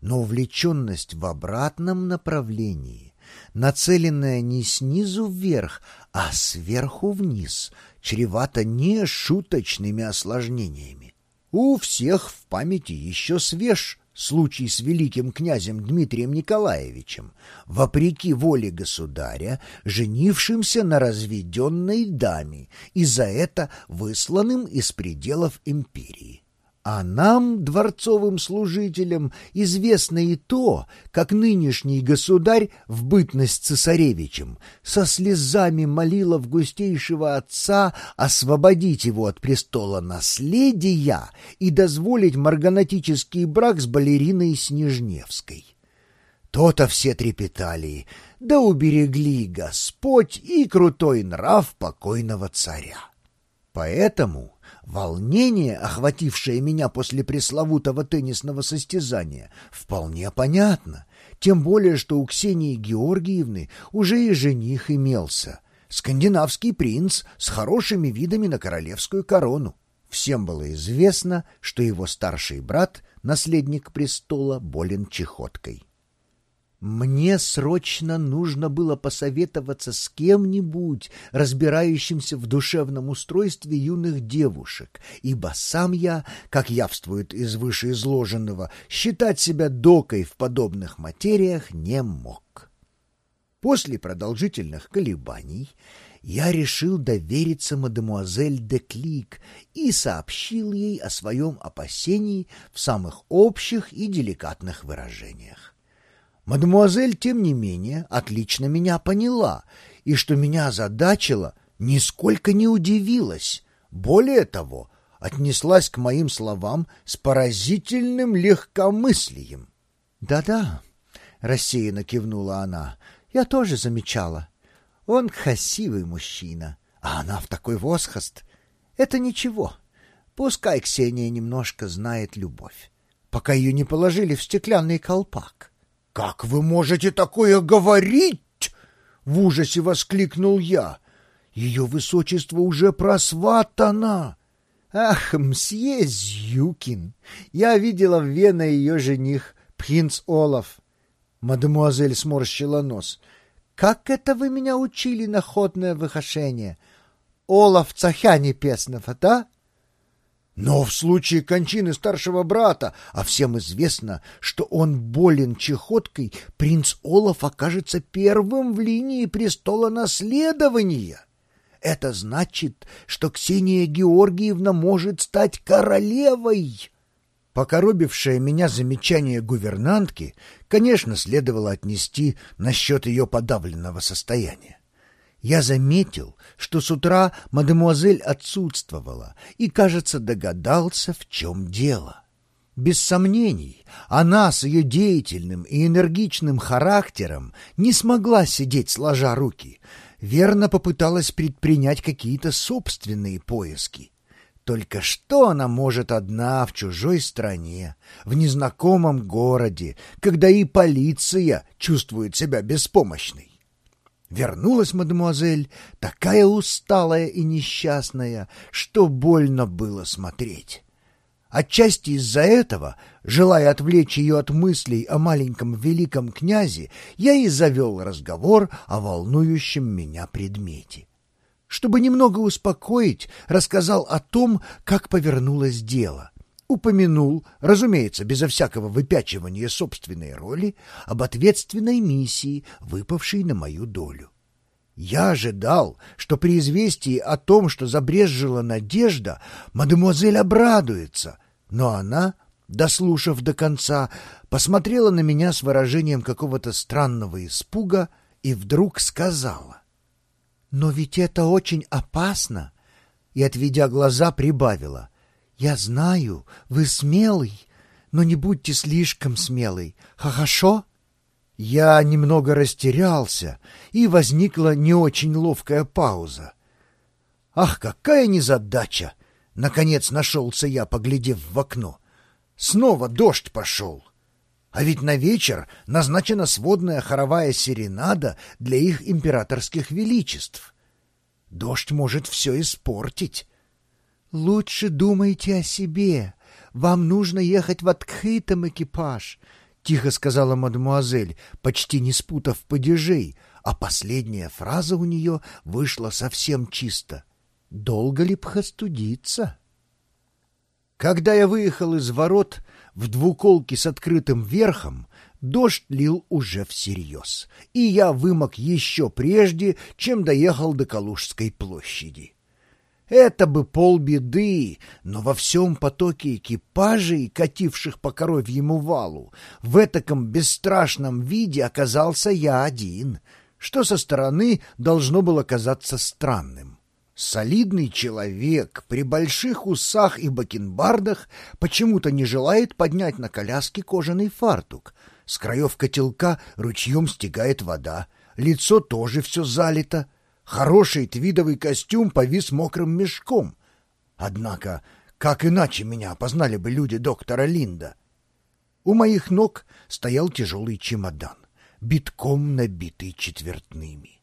но увлеченность в обратном направлении, нацеленная не снизу вверх, а сверху вниз, чревата нешуточными осложнениями. У всех в памяти еще свеж случай с великим князем Дмитрием Николаевичем, вопреки воле государя, женившимся на разведенной даме и за это высланным из пределов империи. А нам, дворцовым служителям, известно и то, как нынешний государь в бытность цесаревичем со слезами молил густейшего отца освободить его от престола наследия и дозволить марганатический брак с балериной Снежневской. То-то все трепетали, да уберегли Господь и крутой нрав покойного царя. Поэтому Волнение, охватившее меня после пресловутого теннисного состязания, вполне понятно, тем более, что у Ксении Георгиевны уже и жених имелся. Скандинавский принц с хорошими видами на королевскую корону. Всем было известно, что его старший брат, наследник престола, болен чехоткой. Мне срочно нужно было посоветоваться с кем-нибудь, разбирающимся в душевном устройстве юных девушек, ибо сам я, как явствует из вышеизложенного, считать себя докой в подобных материях не мог. После продолжительных колебаний я решил довериться мадемуазель де Клик и сообщил ей о своем опасении в самых общих и деликатных выражениях. Мадемуазель, тем не менее, отлично меня поняла, и что меня озадачило, нисколько не удивилась. Более того, отнеслась к моим словам с поразительным легкомыслием. «Да-да», — рассеянно кивнула она, — «я тоже замечала. Он красивый мужчина, а она в такой возраст. Это ничего. Пускай Ксения немножко знает любовь, пока ее не положили в стеклянный колпак». «Как вы можете такое говорить?» — в ужасе воскликнул я. «Ее высочество уже просватано!» «Ах, мсье Зюкин! Я видела в Вене ее жених, принц Олаф!» Мадемуазель сморщила нос. «Как это вы меня учили на ходное выхошение? Олаф царя небесного, да?» Но в случае кончины старшего брата, а всем известно, что он болен чехоткой, принц Олаф окажется первым в линии престола наследования. Это значит, что Ксения Георгиевна может стать королевой. Покоробившее меня замечание гувернантки, конечно, следовало отнести насчет ее подавленного состояния. Я заметил, что с утра мадемуазель отсутствовала и, кажется, догадался, в чем дело. Без сомнений, она с ее деятельным и энергичным характером не смогла сидеть сложа руки, верно попыталась предпринять какие-то собственные поиски. Только что она может одна в чужой стране, в незнакомом городе, когда и полиция чувствует себя беспомощной? Вернулась мадемуазель, такая усталая и несчастная, что больно было смотреть. Отчасти из-за этого, желая отвлечь ее от мыслей о маленьком великом князе, я и завел разговор о волнующем меня предмете. Чтобы немного успокоить, рассказал о том, как повернулось дело — упомянул, разумеется, безо всякого выпячивания собственной роли, об ответственной миссии, выпавшей на мою долю. Я ожидал, что при известии о том, что забрезжила надежда, мадемуазель обрадуется, но она, дослушав до конца, посмотрела на меня с выражением какого-то странного испуга и вдруг сказала. «Но ведь это очень опасно!» и, отведя глаза, прибавила — «Я знаю, вы смелый, но не будьте слишком смелый. Хорошо?» Я немного растерялся, и возникла не очень ловкая пауза. «Ах, какая незадача!» Наконец нашелся я, поглядев в окно. Снова дождь пошел. А ведь на вечер назначена сводная хоровая серенада для их императорских величеств. Дождь может все испортить. «Лучше думайте о себе. Вам нужно ехать в открытом экипаж. тихо сказала мадемуазель, почти не спутав падежей, а последняя фраза у нее вышла совсем чисто. «Долго ли пхостудиться?» Когда я выехал из ворот в двуколке с открытым верхом, дождь лил уже всерьез, и я вымок еще прежде, чем доехал до Калужской площади. Это бы полбеды, но во всем потоке экипажей, кативших по коровьему валу, в этаком бесстрашном виде оказался я один, что со стороны должно было казаться странным. Солидный человек при больших усах и бакенбардах почему-то не желает поднять на коляске кожаный фартук. С краев котелка ручьем стегает вода, лицо тоже все залито — Хороший твидовый костюм повис мокрым мешком. Однако, как иначе меня опознали бы люди доктора Линда? У моих ног стоял тяжелый чемодан, битком набитый четвертными.